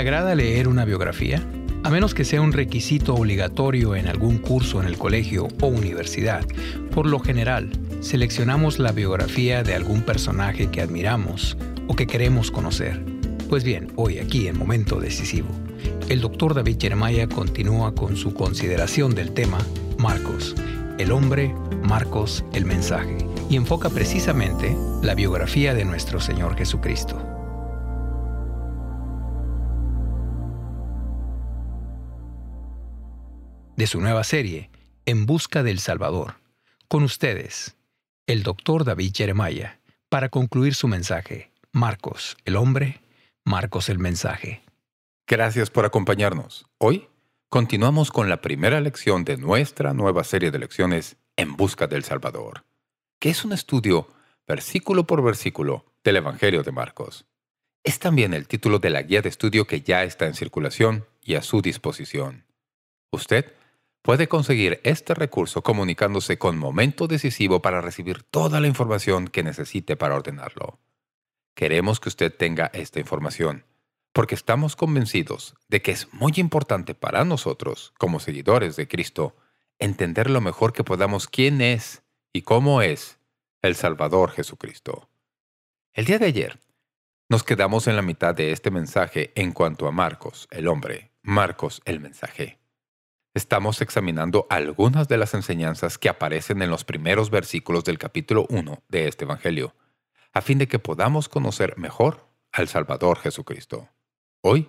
agrada leer una biografía? A menos que sea un requisito obligatorio en algún curso en el colegio o universidad, por lo general, seleccionamos la biografía de algún personaje que admiramos o que queremos conocer. Pues bien, hoy aquí en Momento Decisivo, el doctor David Jeremiah continúa con su consideración del tema Marcos, el hombre, Marcos, el mensaje, y enfoca precisamente la biografía de nuestro Señor Jesucristo. De su nueva serie, En Busca del Salvador, con ustedes, el doctor David Jeremiah, para concluir su mensaje, Marcos, el hombre, Marcos, el mensaje. Gracias por acompañarnos. Hoy continuamos con la primera lección de nuestra nueva serie de lecciones En Busca del Salvador, que es un estudio, versículo por versículo, del Evangelio de Marcos. Es también el título de la guía de estudio que ya está en circulación y a su disposición. Usted puede conseguir este recurso comunicándose con Momento Decisivo para recibir toda la información que necesite para ordenarlo. Queremos que usted tenga esta información, porque estamos convencidos de que es muy importante para nosotros, como seguidores de Cristo, entender lo mejor que podamos quién es y cómo es el Salvador Jesucristo. El día de ayer, nos quedamos en la mitad de este mensaje en cuanto a Marcos, el hombre, Marcos, el mensaje. Estamos examinando algunas de las enseñanzas que aparecen en los primeros versículos del capítulo 1 de este Evangelio, a fin de que podamos conocer mejor al Salvador Jesucristo. Hoy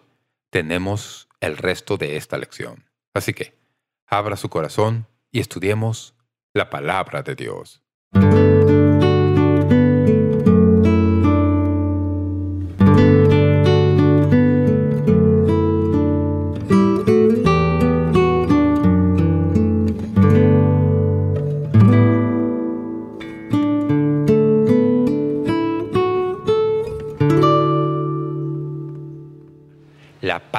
tenemos el resto de esta lección. Así que, abra su corazón y estudiemos la palabra de Dios.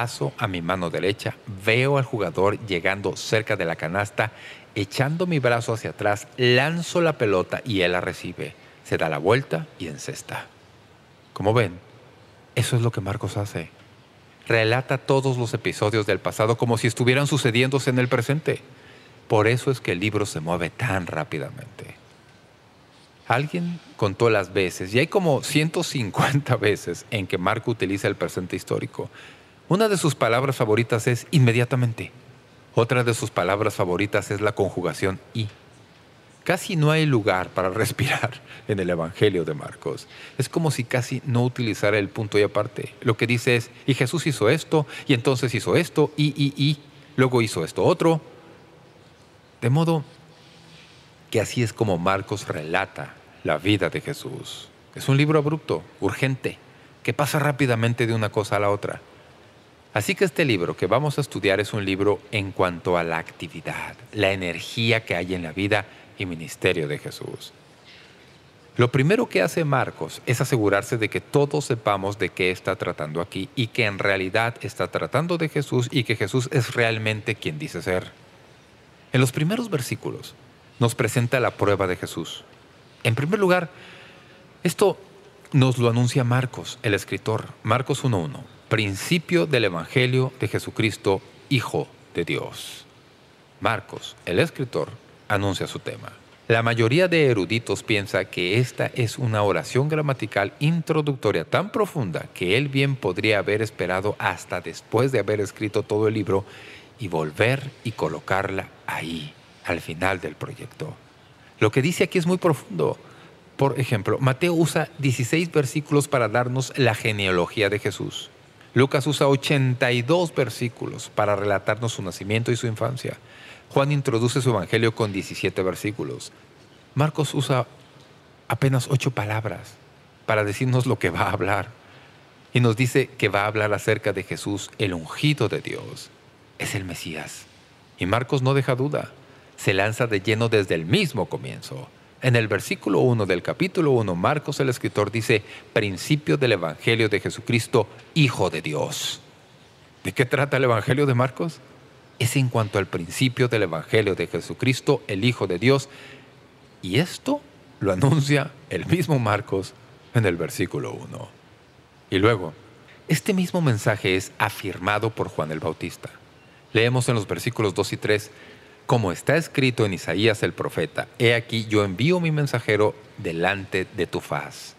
Paso a mi mano derecha, veo al jugador llegando cerca de la canasta, echando mi brazo hacia atrás, lanzo la pelota y él la recibe. Se da la vuelta y encesta. Como ven, eso es lo que Marcos hace. Relata todos los episodios del pasado como si estuvieran sucediéndose en el presente. Por eso es que el libro se mueve tan rápidamente. Alguien contó las veces, y hay como 150 veces en que Marco utiliza el presente histórico. Una de sus palabras favoritas es inmediatamente. Otra de sus palabras favoritas es la conjugación y. Casi no hay lugar para respirar en el Evangelio de Marcos. Es como si casi no utilizara el punto y aparte. Lo que dice es, y Jesús hizo esto, y entonces hizo esto, y, y, y, luego hizo esto otro. De modo que así es como Marcos relata la vida de Jesús. Es un libro abrupto, urgente, que pasa rápidamente de una cosa a la otra. Así que este libro que vamos a estudiar es un libro en cuanto a la actividad, la energía que hay en la vida y ministerio de Jesús. Lo primero que hace Marcos es asegurarse de que todos sepamos de qué está tratando aquí y que en realidad está tratando de Jesús y que Jesús es realmente quien dice ser. En los primeros versículos nos presenta la prueba de Jesús. En primer lugar, esto nos lo anuncia Marcos, el escritor, Marcos 1.1 principio del Evangelio de Jesucristo, Hijo de Dios. Marcos, el escritor, anuncia su tema. La mayoría de eruditos piensa que esta es una oración gramatical introductoria tan profunda que él bien podría haber esperado hasta después de haber escrito todo el libro y volver y colocarla ahí, al final del proyecto. Lo que dice aquí es muy profundo. Por ejemplo, Mateo usa 16 versículos para darnos la genealogía de Jesús. Lucas usa 82 versículos para relatarnos su nacimiento y su infancia. Juan introduce su evangelio con 17 versículos. Marcos usa apenas ocho palabras para decirnos lo que va a hablar. Y nos dice que va a hablar acerca de Jesús, el ungido de Dios. Es el Mesías. Y Marcos no deja duda. Se lanza de lleno desde el mismo comienzo. En el versículo 1 del capítulo 1, Marcos el escritor dice, principio del Evangelio de Jesucristo, Hijo de Dios. ¿De qué trata el Evangelio de Marcos? Es en cuanto al principio del Evangelio de Jesucristo, el Hijo de Dios. Y esto lo anuncia el mismo Marcos en el versículo 1. Y luego, Este mismo mensaje es afirmado por Juan el Bautista. Leemos en los versículos 2 y 3, como está escrito en Isaías el profeta, He aquí yo envío mi mensajero delante de tu faz,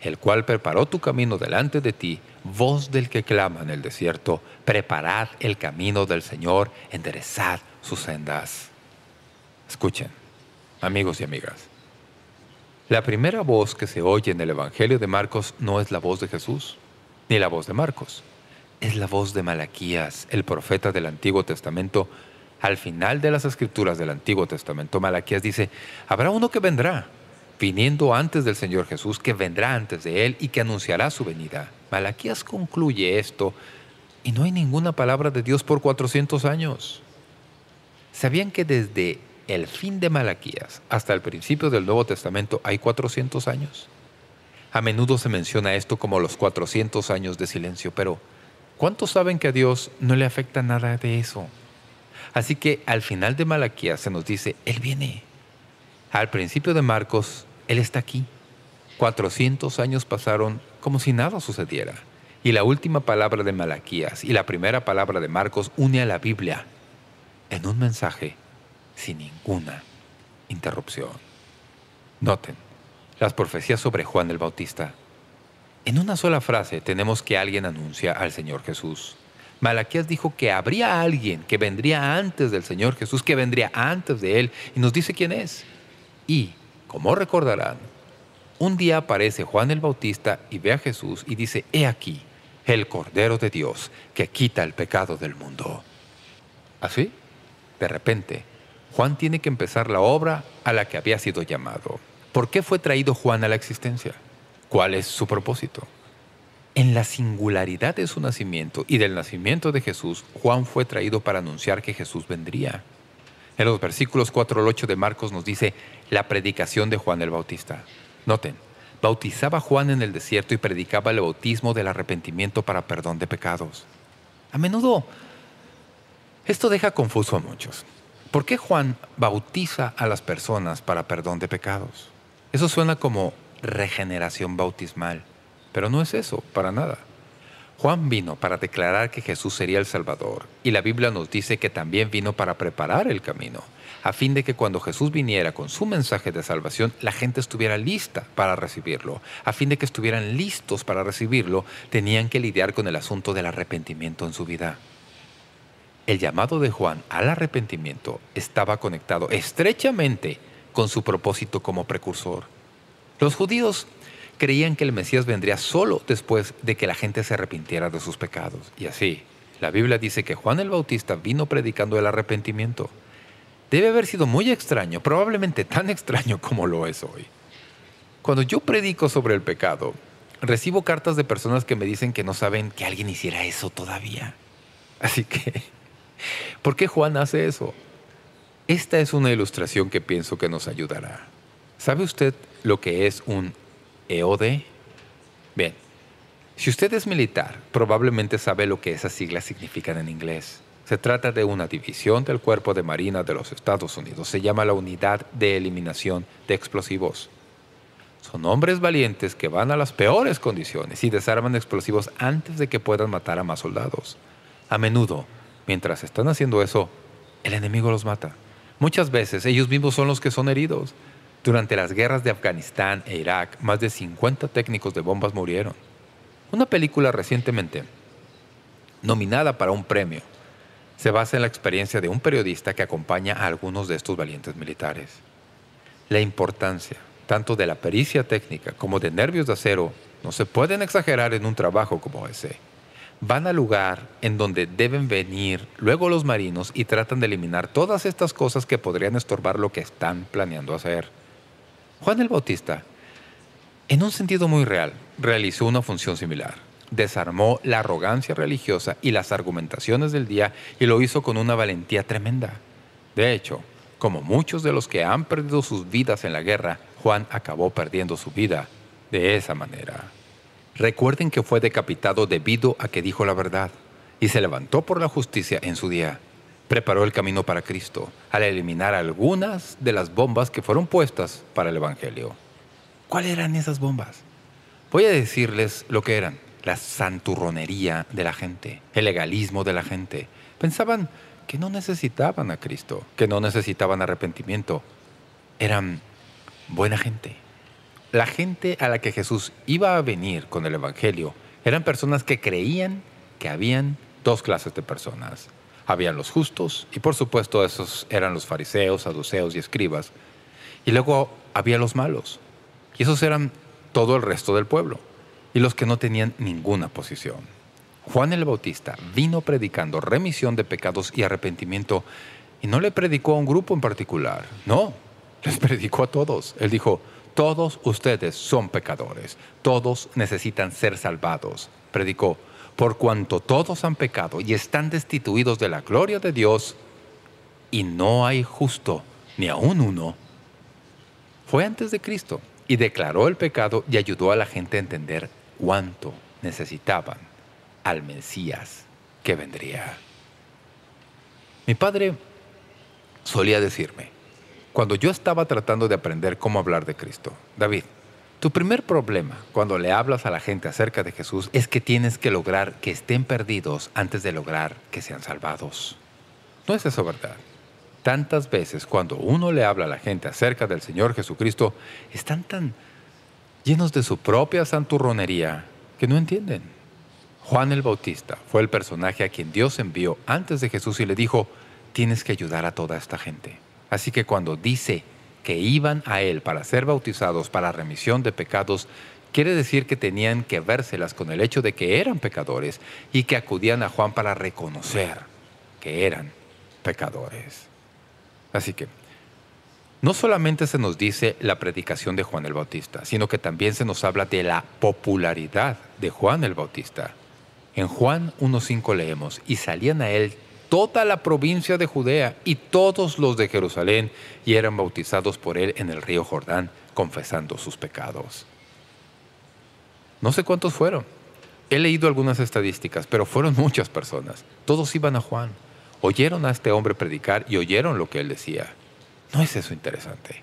el cual preparó tu camino delante de ti, voz del que clama en el desierto, preparad el camino del Señor, enderezad sus sendas. Escuchen, amigos y amigas. La primera voz que se oye en el Evangelio de Marcos no es la voz de Jesús, ni la voz de Marcos. Es la voz de Malaquías, el profeta del Antiguo Testamento. Al final de las Escrituras del Antiguo Testamento, Malaquías dice, habrá uno que vendrá, viniendo antes del Señor Jesús, que vendrá antes de Él y que anunciará su venida. Malaquías concluye esto y no hay ninguna palabra de Dios por 400 años. ¿Sabían que desde el fin de Malaquías hasta el principio del Nuevo Testamento hay 400 años. A menudo se menciona esto como los 400 años de silencio, pero ¿cuántos saben que a Dios no le afecta nada de eso? Así que al final de Malaquías se nos dice, Él viene. Al principio de Marcos, Él está aquí. 400 años pasaron como si nada sucediera. Y la última palabra de Malaquías y la primera palabra de Marcos une a la Biblia en un mensaje sin ninguna interrupción. Noten, las profecías sobre Juan el Bautista. En una sola frase tenemos que alguien anuncia al Señor Jesús. Malaquías dijo que habría alguien que vendría antes del Señor Jesús, que vendría antes de Él, y nos dice quién es. Y, como recordarán, un día aparece Juan el Bautista y ve a Jesús y dice, «He aquí, el Cordero de Dios que quita el pecado del mundo». Así, de repente, Juan tiene que empezar la obra a la que había sido llamado. ¿Por qué fue traído Juan a la existencia? ¿Cuál es su propósito? En la singularidad de su nacimiento y del nacimiento de Jesús, Juan fue traído para anunciar que Jesús vendría. En los versículos 4 al 8 de Marcos nos dice la predicación de Juan el Bautista. Noten, bautizaba Juan en el desierto y predicaba el bautismo del arrepentimiento para perdón de pecados. A menudo, esto deja confuso a muchos. ¿Por qué Juan bautiza a las personas para perdón de pecados? Eso suena como regeneración bautismal, pero no es eso, para nada. Juan vino para declarar que Jesús sería el Salvador, y la Biblia nos dice que también vino para preparar el camino, a fin de que cuando Jesús viniera con su mensaje de salvación, la gente estuviera lista para recibirlo. A fin de que estuvieran listos para recibirlo, tenían que lidiar con el asunto del arrepentimiento en su vida. El llamado de Juan al arrepentimiento estaba conectado estrechamente con su propósito como precursor. Los judíos creían que el Mesías vendría solo después de que la gente se arrepintiera de sus pecados. Y así, la Biblia dice que Juan el Bautista vino predicando el arrepentimiento. Debe haber sido muy extraño, probablemente tan extraño como lo es hoy. Cuando yo predico sobre el pecado, recibo cartas de personas que me dicen que no saben que alguien hiciera eso todavía. Así que ¿Por qué Juan hace eso? Esta es una ilustración que pienso que nos ayudará. ¿Sabe usted lo que es un EOD? Bien, si usted es militar, probablemente sabe lo que esas siglas significan en inglés. Se trata de una división del Cuerpo de Marina de los Estados Unidos. Se llama la Unidad de Eliminación de Explosivos. Son hombres valientes que van a las peores condiciones y desarman explosivos antes de que puedan matar a más soldados. A menudo, Mientras están haciendo eso, el enemigo los mata. Muchas veces ellos mismos son los que son heridos. Durante las guerras de Afganistán e Irak, más de 50 técnicos de bombas murieron. Una película recientemente, nominada para un premio, se basa en la experiencia de un periodista que acompaña a algunos de estos valientes militares. La importancia, tanto de la pericia técnica como de nervios de acero, no se pueden exagerar en un trabajo como ese van al lugar en donde deben venir luego los marinos y tratan de eliminar todas estas cosas que podrían estorbar lo que están planeando hacer. Juan el Bautista, en un sentido muy real, realizó una función similar. Desarmó la arrogancia religiosa y las argumentaciones del día y lo hizo con una valentía tremenda. De hecho, como muchos de los que han perdido sus vidas en la guerra, Juan acabó perdiendo su vida de esa manera. Recuerden que fue decapitado debido a que dijo la verdad y se levantó por la justicia en su día. Preparó el camino para Cristo al eliminar algunas de las bombas que fueron puestas para el Evangelio. ¿Cuáles eran esas bombas? Voy a decirles lo que eran. la santurronería de la gente, el legalismo de la gente. Pensaban que no necesitaban a Cristo, que no necesitaban arrepentimiento. Eran buena gente. La gente a la que Jesús iba a venir con el Evangelio eran personas que creían que habían dos clases de personas. Habían los justos, y por supuesto esos eran los fariseos, saduceos y escribas. Y luego había los malos, y esos eran todo el resto del pueblo, y los que no tenían ninguna posición. Juan el Bautista vino predicando remisión de pecados y arrepentimiento, y no le predicó a un grupo en particular, no, les predicó a todos. Él dijo, todos ustedes son pecadores, todos necesitan ser salvados. Predicó, por cuanto todos han pecado y están destituidos de la gloria de Dios, y no hay justo, ni aún uno. Fue antes de Cristo, y declaró el pecado y ayudó a la gente a entender cuánto necesitaban al Mesías que vendría. Mi padre solía decirme, cuando yo estaba tratando de aprender cómo hablar de Cristo, David, tu primer problema cuando le hablas a la gente acerca de Jesús es que tienes que lograr que estén perdidos antes de lograr que sean salvados. ¿No es eso verdad? Tantas veces cuando uno le habla a la gente acerca del Señor Jesucristo, están tan llenos de su propia santurronería que no entienden. Juan el Bautista fue el personaje a quien Dios envió antes de Jesús y le dijo, tienes que ayudar a toda esta gente. Así que cuando dice que iban a Él para ser bautizados para remisión de pecados, quiere decir que tenían que vérselas con el hecho de que eran pecadores y que acudían a Juan para reconocer que eran pecadores. Así que, no solamente se nos dice la predicación de Juan el Bautista, sino que también se nos habla de la popularidad de Juan el Bautista. En Juan 1.5 leemos, y salían a él toda la provincia de Judea y todos los de Jerusalén y eran bautizados por él en el río Jordán, confesando sus pecados. No sé cuántos fueron. He leído algunas estadísticas, pero fueron muchas personas. Todos iban a Juan. Oyeron a este hombre predicar y oyeron lo que él decía. ¿No es eso interesante?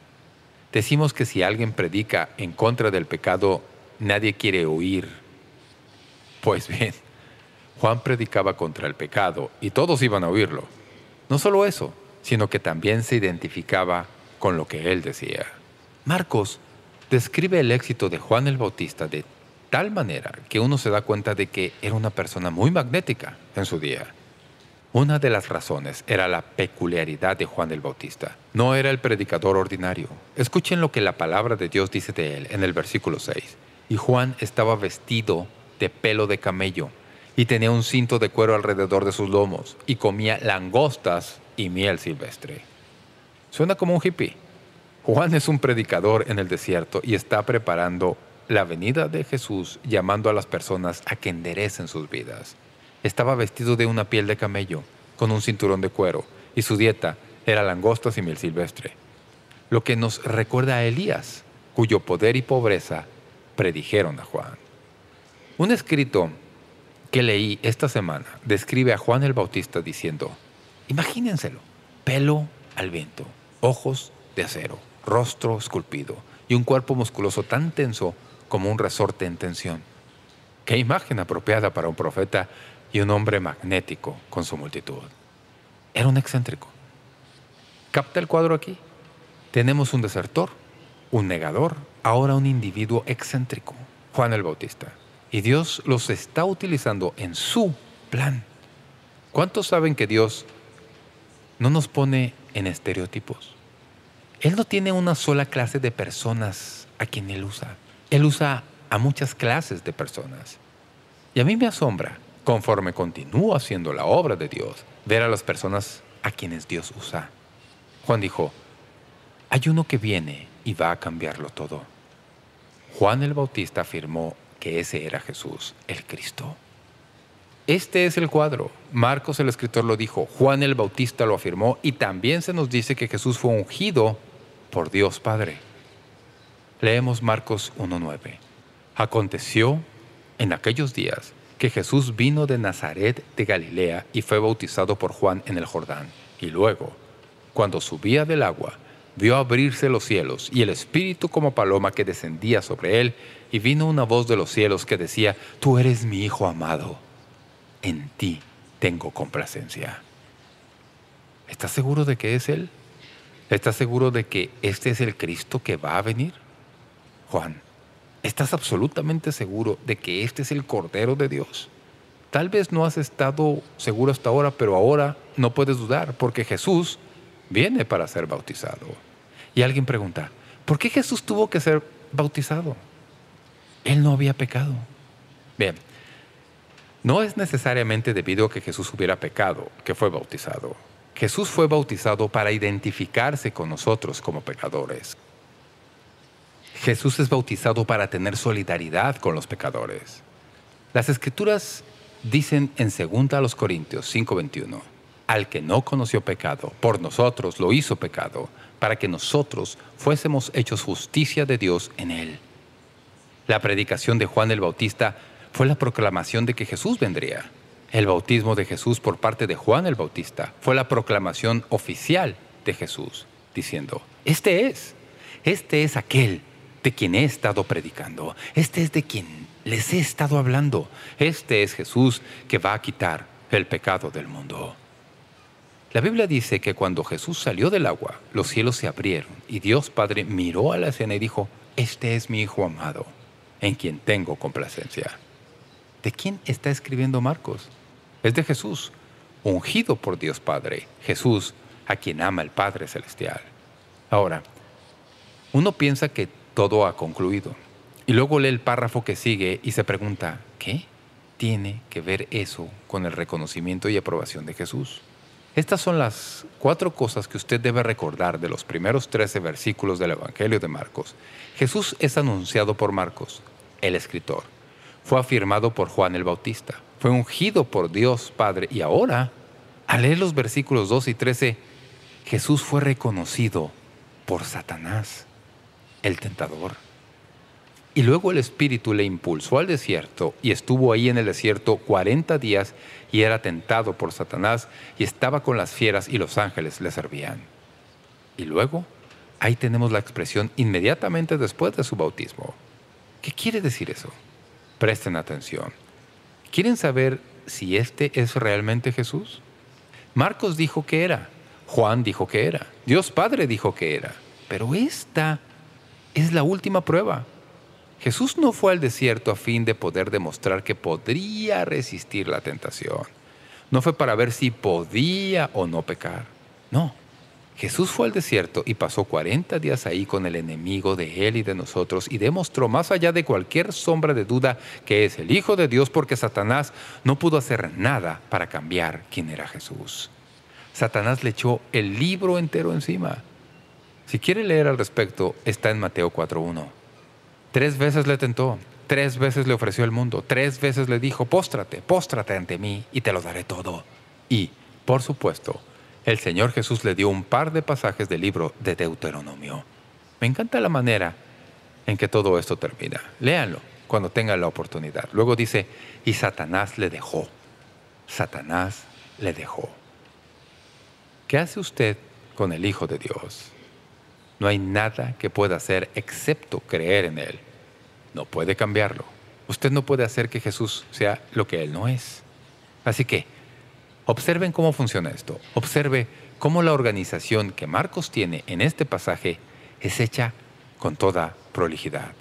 Decimos que si alguien predica en contra del pecado, nadie quiere oír. Pues bien, Juan predicaba contra el pecado y todos iban a oírlo. No solo eso, sino que también se identificaba con lo que él decía. Marcos describe el éxito de Juan el Bautista de tal manera que uno se da cuenta de que era una persona muy magnética en su día. Una de las razones era la peculiaridad de Juan el Bautista. No era el predicador ordinario. Escuchen lo que la palabra de Dios dice de él en el versículo 6. Y Juan estaba vestido de pelo de camello y tenía un cinto de cuero alrededor de sus lomos y comía langostas y miel silvestre. Suena como un hippie. Juan es un predicador en el desierto y está preparando la venida de Jesús llamando a las personas a que enderecen sus vidas. Estaba vestido de una piel de camello, con un cinturón de cuero, y su dieta era langostas y miel silvestre. Lo que nos recuerda a Elías, cuyo poder y pobreza predijeron a Juan. Un escrito que leí esta semana describe a Juan el Bautista diciendo, imagínenselo, pelo al viento, ojos de acero, rostro esculpido y un cuerpo musculoso tan tenso como un resorte en tensión. Qué imagen apropiada para un profeta y un hombre magnético con su multitud. Era un excéntrico. ¿Capta el cuadro aquí? Tenemos un desertor, un negador, ahora un individuo excéntrico, Juan el Bautista. Y Dios los está utilizando en su plan. ¿Cuántos saben que Dios no nos pone en estereotipos? Él no tiene una sola clase de personas a quien Él usa. Él usa a muchas clases de personas. Y a mí me asombra, conforme continúo haciendo la obra de Dios, ver a las personas a quienes Dios usa. Juan dijo, hay uno que viene y va a cambiarlo todo. Juan el Bautista afirmó que ese era Jesús, el Cristo. Este es el cuadro. Marcos el escritor lo dijo, Juan el Bautista lo afirmó y también se nos dice que Jesús fue ungido por Dios Padre. Leemos Marcos 1.9. Aconteció en aquellos días que Jesús vino de Nazaret de Galilea y fue bautizado por Juan en el Jordán. Y luego, cuando subía del agua, vio abrirse los cielos y el Espíritu como paloma que descendía sobre él, y vino una voz de los cielos que decía, «Tú eres mi Hijo amado, en ti tengo complacencia». ¿Estás seguro de que es Él? ¿Estás seguro de que este es el Cristo que va a venir? Juan, ¿estás absolutamente seguro de que este es el Cordero de Dios? Tal vez no has estado seguro hasta ahora, pero ahora no puedes dudar, porque Jesús viene para ser bautizado. Y alguien pregunta, ¿por qué Jesús tuvo que ser bautizado? Él no había pecado. Bien, no es necesariamente debido a que Jesús hubiera pecado que fue bautizado. Jesús fue bautizado para identificarse con nosotros como pecadores. Jesús es bautizado para tener solidaridad con los pecadores. Las Escrituras dicen en 2 Corintios 5.21 Al que no conoció pecado, por nosotros lo hizo pecado, para que nosotros fuésemos hechos justicia de Dios en él. La predicación de Juan el Bautista fue la proclamación de que Jesús vendría. El bautismo de Jesús por parte de Juan el Bautista fue la proclamación oficial de Jesús, diciendo, Este es, este es aquel de quien he estado predicando, este es de quien les he estado hablando, este es Jesús que va a quitar el pecado del mundo. La Biblia dice que cuando Jesús salió del agua, los cielos se abrieron y Dios Padre miró a la escena y dijo, Este es mi Hijo amado, en quien tengo complacencia. ¿De quién está escribiendo Marcos? es de Jesús, ungido por Dios Padre, Jesús, a quien ama el Padre Celestial. Ahora, uno piensa que todo ha concluido, y luego lee el párrafo que sigue y se pregunta, ¿qué tiene que ver eso con el reconocimiento y aprobación de Jesús? Estas son las cuatro cosas que usted debe recordar de los primeros trece versículos del Evangelio de Marcos. Jesús es anunciado por Marcos, el escritor. Fue afirmado por Juan el Bautista fue ungido por Dios Padre. Y ahora, al leer los versículos 2 y 13, Jesús fue reconocido por Satanás, el tentador. Y luego el Espíritu le impulsó al desierto y estuvo ahí en el desierto 40 días y era tentado por Satanás y estaba con las fieras y los ángeles le servían. Y luego, ahí tenemos la expresión inmediatamente después de su bautismo. ¿Qué quiere decir eso? Presten atención. ¿Quieren saber si este es realmente Jesús? Marcos dijo que era, Juan dijo que era, Dios Padre dijo que era, pero esta es la última prueba. Jesús no fue al desierto a fin de poder demostrar que podría resistir la tentación. No fue para ver si podía o no pecar. No, Jesús fue al desierto y pasó 40 días ahí con el enemigo de él y de nosotros y demostró más allá de cualquier sombra de duda que es el Hijo de Dios porque Satanás no pudo hacer nada para cambiar quién era Jesús. Satanás le echó el libro entero encima. Si quiere leer al respecto, está en Mateo 4.1. Tres veces le tentó, tres veces le ofreció el mundo, tres veces le dijo, póstrate, póstrate ante mí y te lo daré todo. Y, por supuesto, el Señor Jesús le dio un par de pasajes del libro de Deuteronomio. Me encanta la manera en que todo esto termina. Léanlo cuando tengan la oportunidad. Luego dice, y Satanás le dejó. Satanás le dejó. ¿Qué hace usted con el Hijo de Dios? No hay nada que pueda hacer excepto creer en Él. No puede cambiarlo. Usted no puede hacer que Jesús sea lo que Él no es. Así que, Observen cómo funciona esto. Observe cómo la organización que Marcos tiene en este pasaje es hecha con toda prolijidad.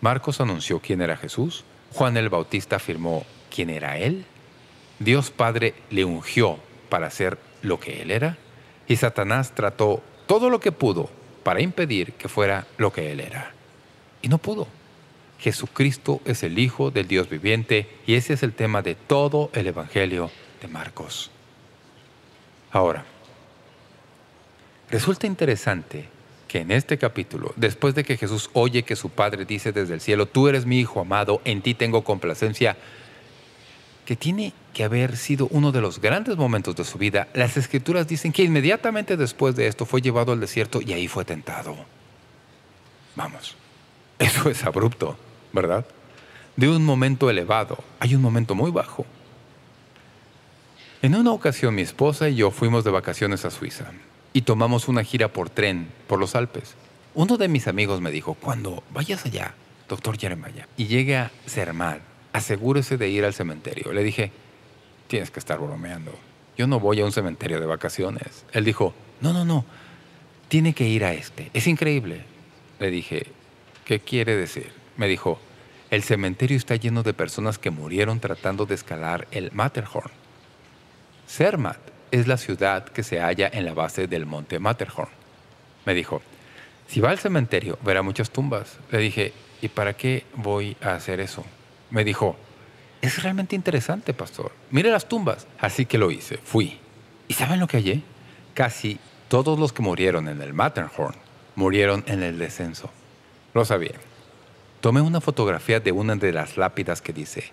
Marcos anunció quién era Jesús, Juan el Bautista afirmó quién era Él, Dios Padre le ungió para ser lo que Él era, y Satanás trató todo lo que pudo para impedir que fuera lo que Él era. Y no pudo. Jesucristo es el Hijo del Dios viviente y ese es el tema de todo el Evangelio Marcos. Ahora, resulta interesante que en este capítulo, después de que Jesús oye que su Padre dice desde el cielo, tú eres mi Hijo amado, en ti tengo complacencia, que tiene que haber sido uno de los grandes momentos de su vida, las Escrituras dicen que inmediatamente después de esto fue llevado al desierto y ahí fue tentado. Vamos, eso es abrupto, ¿verdad? De un momento elevado hay un momento muy bajo. En una ocasión mi esposa y yo fuimos de vacaciones a Suiza. y tomamos una gira por tren por los Alpes. Uno de mis amigos me dijo, cuando vayas allá, doctor Jeremiah, y llegue a Zermatt, asegúrese de ir al cementerio. Le dije, tienes que estar bromeando. Yo no voy a un cementerio de vacaciones. Él dijo, no, no, no, tiene que ir a este. Es increíble. Le dije, ¿qué quiere decir? Me dijo, el cementerio está lleno de personas que murieron tratando de escalar el Matterhorn. Zermatt es la ciudad que se halla en la base del monte Matterhorn. Me dijo, si va al cementerio verá muchas tumbas. Le dije, ¿y para qué voy a hacer eso? Me dijo, es realmente interesante, pastor. Mire las tumbas. Así que lo hice, fui. ¿Y saben lo que hallé? Casi todos los que murieron en el Matterhorn murieron en el descenso. Lo sabía. Tomé una fotografía de una de las lápidas que dice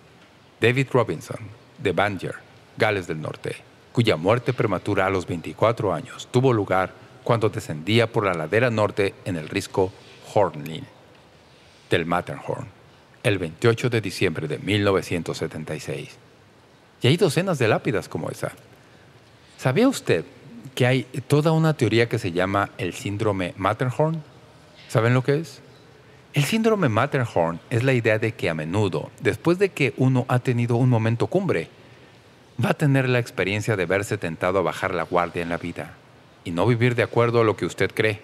David Robinson, de Banger, Gales del Norte, cuya muerte prematura a los 24 años tuvo lugar cuando descendía por la ladera norte en el risco Hornley del Matterhorn, el 28 de diciembre de 1976. Y hay docenas de lápidas como esa. ¿Sabía usted que hay toda una teoría que se llama el síndrome Matterhorn? ¿Saben lo que es? El síndrome Matterhorn es la idea de que a menudo, después de que uno ha tenido un momento cumbre, va a tener la experiencia de verse tentado a bajar la guardia en la vida y no vivir de acuerdo a lo que usted cree.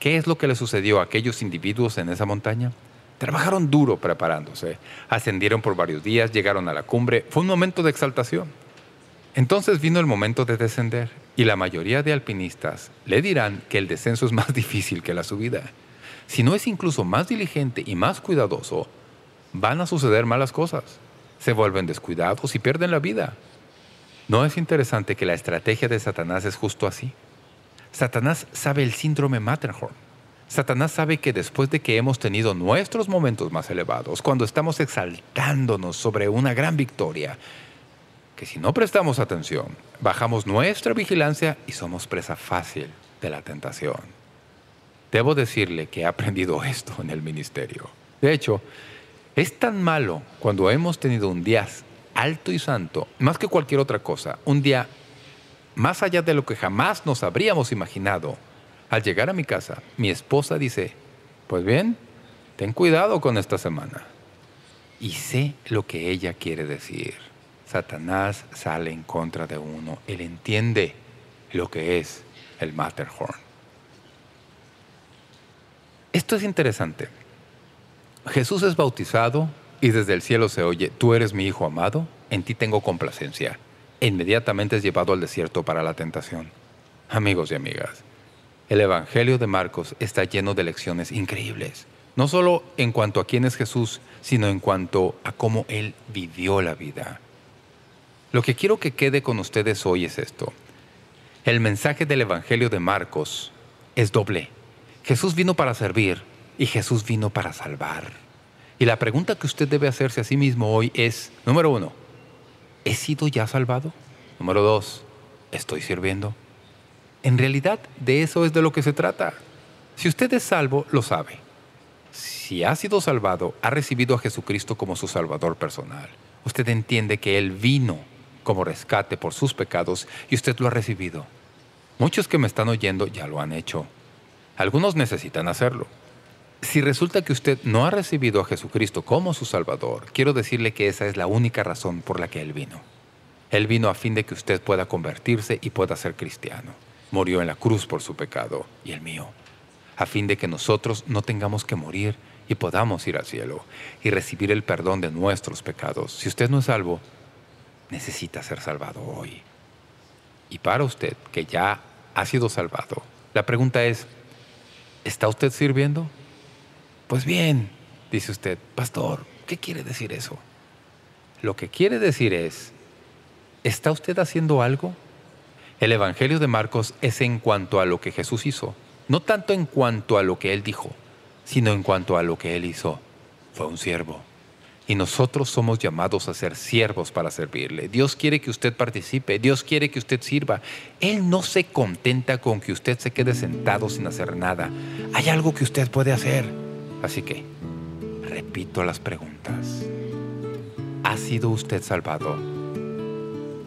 ¿Qué es lo que le sucedió a aquellos individuos en esa montaña? Trabajaron duro preparándose, ascendieron por varios días, llegaron a la cumbre, fue un momento de exaltación. Entonces vino el momento de descender y la mayoría de alpinistas le dirán que el descenso es más difícil que la subida si no es incluso más diligente y más cuidadoso, van a suceder malas cosas. Se vuelven descuidados y pierden la vida. ¿No es interesante que la estrategia de Satanás es justo así? Satanás sabe el síndrome Matterhorn. Satanás sabe que después de que hemos tenido nuestros momentos más elevados, cuando estamos exaltándonos sobre una gran victoria, que si no prestamos atención, bajamos nuestra vigilancia y somos presa fácil de la tentación. Debo decirle que he aprendido esto en el ministerio. De hecho, es tan malo cuando hemos tenido un día alto y santo, más que cualquier otra cosa, un día más allá de lo que jamás nos habríamos imaginado. Al llegar a mi casa, mi esposa dice, pues bien, ten cuidado con esta semana. Y sé lo que ella quiere decir. Satanás sale en contra de uno. Él entiende lo que es el Matterhorn. Esto es interesante. Jesús es bautizado y desde el cielo se oye, tú eres mi Hijo amado, en ti tengo complacencia. E inmediatamente es llevado al desierto para la tentación. Amigos y amigas, el Evangelio de Marcos está lleno de lecciones increíbles. No solo en cuanto a quién es Jesús, sino en cuanto a cómo Él vivió la vida. Lo que quiero que quede con ustedes hoy es esto. El mensaje del Evangelio de Marcos es doble. Jesús vino para servir y Jesús vino para salvar. Y la pregunta que usted debe hacerse a sí mismo hoy es, número uno, ¿he sido ya salvado? Número dos, ¿estoy sirviendo? En realidad, de eso es de lo que se trata. Si usted es salvo, lo sabe. Si ha sido salvado, ha recibido a Jesucristo como su Salvador personal. Usted entiende que Él vino como rescate por sus pecados y usted lo ha recibido. Muchos que me están oyendo ya lo han hecho. Algunos necesitan hacerlo. Si resulta que usted no ha recibido a Jesucristo como su Salvador, quiero decirle que esa es la única razón por la que Él vino. Él vino a fin de que usted pueda convertirse y pueda ser cristiano. Murió en la cruz por su pecado y el mío, a fin de que nosotros no tengamos que morir y podamos ir al cielo y recibir el perdón de nuestros pecados. Si usted no es salvo, necesita ser salvado hoy. Y para usted, que ya ha sido salvado, la pregunta es, ¿Está usted sirviendo? Pues bien, dice usted, pastor, ¿qué quiere decir eso? Lo que quiere decir es, ¿está usted haciendo algo? El Evangelio de Marcos es en cuanto a lo que Jesús hizo, no tanto en cuanto a lo que Él dijo, sino en cuanto a lo que Él hizo. Fue un siervo. Y nosotros somos llamados a ser siervos para servirle. Dios quiere que usted participe, Dios quiere que usted sirva. Él no se contenta con que usted se quede sentado sin hacer nada. Hay algo que usted puede hacer. Así que, repito las preguntas. ¿Ha sido usted salvado?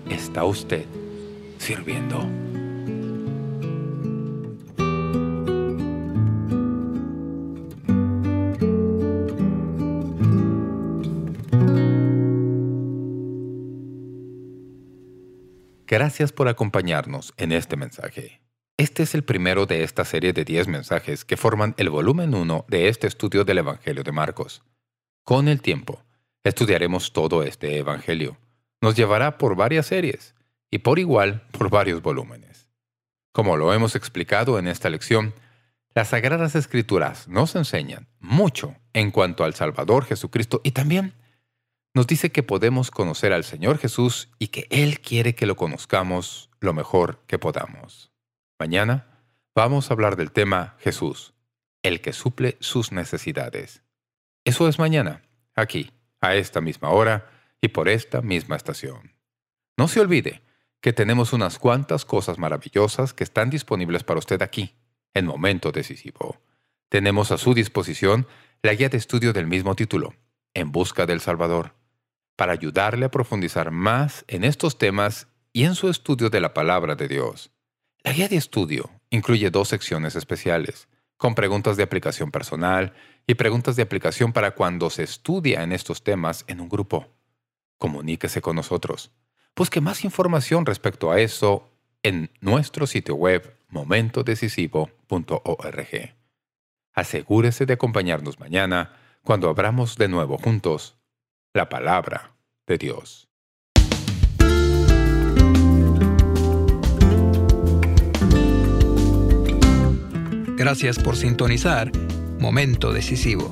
¿Está usted sirviendo. Gracias por acompañarnos en este mensaje. Este es el primero de esta serie de 10 mensajes que forman el volumen 1 de este estudio del Evangelio de Marcos. Con el tiempo, estudiaremos todo este Evangelio. Nos llevará por varias series y por igual por varios volúmenes. Como lo hemos explicado en esta lección, las Sagradas Escrituras nos enseñan mucho en cuanto al Salvador Jesucristo y también nos dice que podemos conocer al Señor Jesús y que Él quiere que lo conozcamos lo mejor que podamos. Mañana vamos a hablar del tema Jesús, el que suple sus necesidades. Eso es mañana, aquí, a esta misma hora y por esta misma estación. No se olvide que tenemos unas cuantas cosas maravillosas que están disponibles para usted aquí, en Momento Decisivo. Tenemos a su disposición la guía de estudio del mismo título, En Busca del Salvador, para ayudarle a profundizar más en estos temas y en su estudio de la Palabra de Dios. La guía de estudio incluye dos secciones especiales, con preguntas de aplicación personal y preguntas de aplicación para cuando se estudia en estos temas en un grupo. Comuníquese con nosotros. Busque más información respecto a eso en nuestro sitio web momentodecisivo.org. Asegúrese de acompañarnos mañana cuando abramos de nuevo juntos la palabra de Dios. Gracias por sintonizar Momento Decisivo.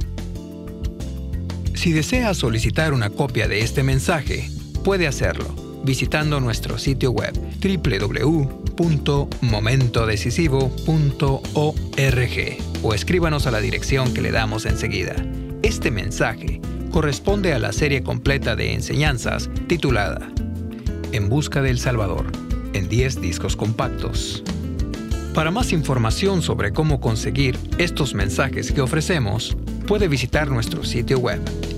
Si desea solicitar una copia de este mensaje, puede hacerlo visitando nuestro sitio web www.momentodecisivo.org o escríbanos a la dirección que le damos enseguida. Este mensaje corresponde a la serie completa de enseñanzas titulada En Busca del Salvador, en 10 discos compactos. Para más información sobre cómo conseguir estos mensajes que ofrecemos, puede visitar nuestro sitio web